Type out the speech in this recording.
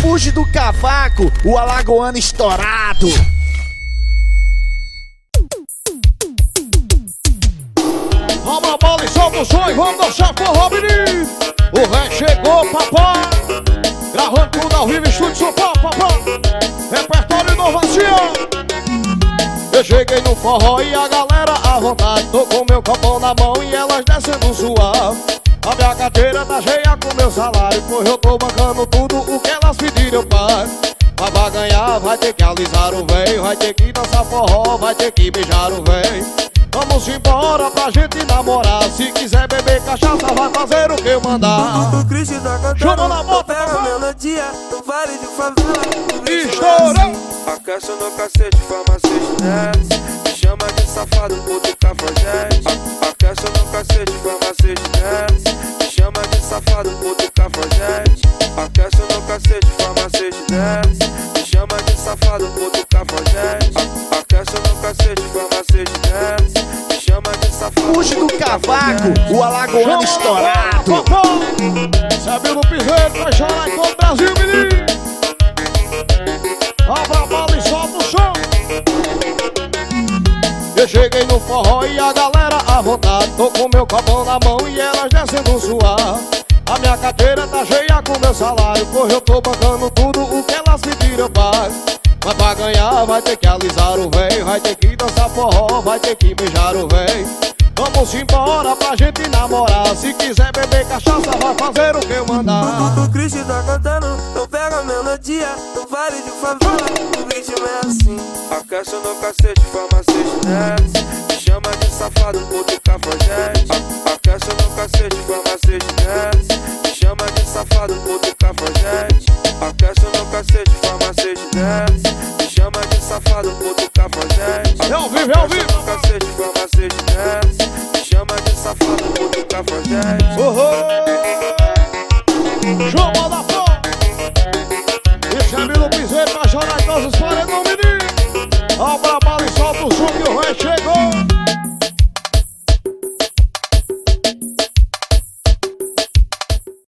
Fuge do cavaco, o alagoano estourado. Vamos a bola e solta o som e vamos dançar forró, menino. O rei chegou, papai. Gravando tudo ao vivo, estúdio Paulo, papai. Repertório inovação. Eu cheguei no forró e a galera à vontade. Tô com meu copão na mão e elas descendo suave. A minha carteira tá cheia com meu salário, pois eu tô bancando tudo o que elas pediram, pai. Mas pra ganhar vai ter que alisar o véi, vai ter que dançar forró, vai ter que beijar o véi. Vamos embora pra gente namorar. Se quiser beber cachaça, vai fazer o que eu mandar. O Cristo cantando, Chama na moto, pega a melodia, no vale de favela. Estourou! assim. Aquece no cacete, farmacêutico desce. Me chama de safado, puto cafajeste. A- Aquece no cacete, farmacêutico desce. Me chama de safado, puto cafajeste. A- no cacete, desce. Me chama de safado. Fuge do cavaco, o alagoano estourado. Sabe no piseiro, vai chorar todo o Brasil, menino. Abra a bala e solta o som. Eu cheguei no forró e a galera à vontade. Tô com meu copão na mão e elas descendo suave. A minha carteira tá cheia com meu salário, pois eu tô bancando tudo o elas pediram, pai. Mas pra ganhar vai ter que alisar o véi, vai ter que dançar forró, vai ter que beijar o véi. Vamos embora pra gente namorar. Se quiser beber cachaça, vai fazer o que eu mandar. O Cristo tá cantando, eu pego a melodia No vale de favela, o ritmo é assim Aquece no cacete, farmacêutico Me chama de safado, puto ao vivo, é ao vivo. Cacete com macete desce. Me chama de safado, puto cafajeste. Oh, João Malafão! E Jamilo Piseiro, Major Nagosa, os 40 menino. Ó, pra